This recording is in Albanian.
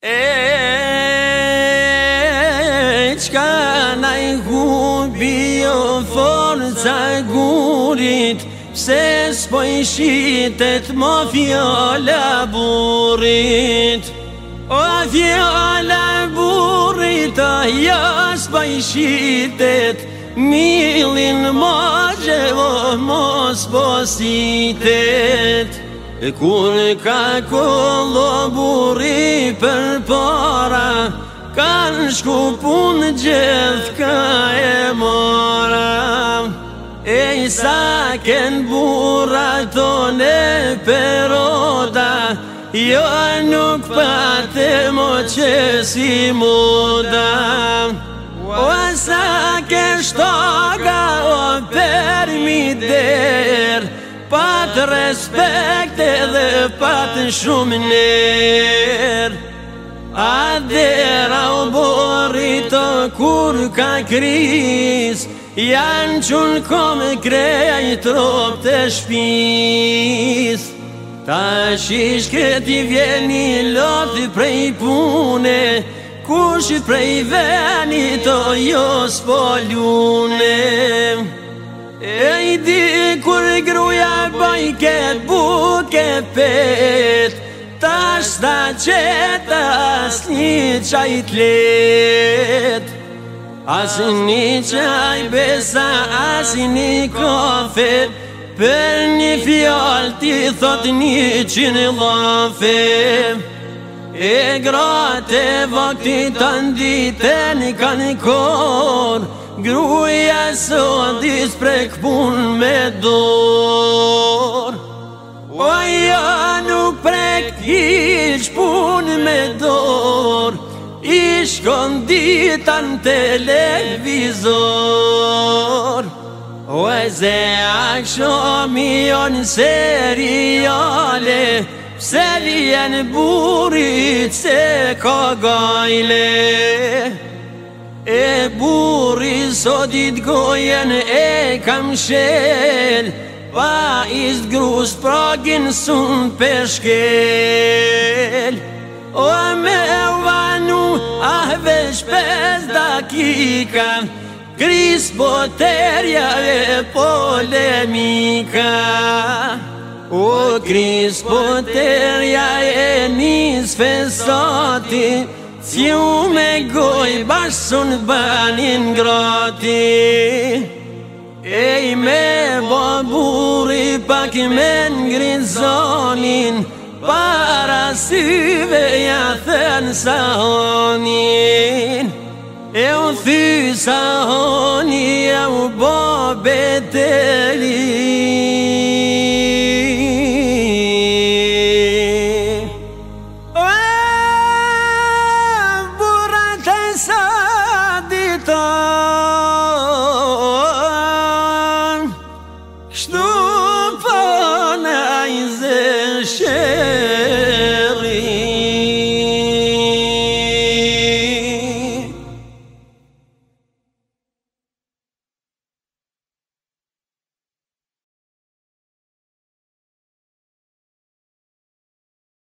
E qka na i gubi o forca gurit Pse s'po i shitet mo fjolla burit O fjolla burit a ja jo s'po i shitet Milin mo gjevo mo s'po sitet E kur ka kollo buri për para Kanë shku punë gjithë ka e mora E i sa kënë bura të ne perota Jo nuk patë mo që si muda O sa kështoga o përmi mi dhe të respekt edhe patë shumë njerë A dhe u o kur ka kris Janë qënë komë kreja i tropë të shpis Ta shish këti vjeni loti prej pune Kush prej veni të jos po gruja boj buke pet Ta shta qeta as një qaj t'let As një qaj besa as një kofet Për një fjall ti thot një qinë lofe E gratë e vakti të nditë e një korë Gruja sot is prek pun me dor O ja nuk prek hiq pun me dor Ishkon dita në televizor O e ze ak shomi o në seriale Pse vjen burit se ka gajle E buri sotit gojen e kam shel Pa ist grus pragin sun për shkel O me vanu ahve shpes da kika Kris poterja e polemika O kris poterja e nis fesotit Si u me goj bashun banin grati E i me baburi pak me zonin Para syve ja thën sa honin E u sa honi ja u bobet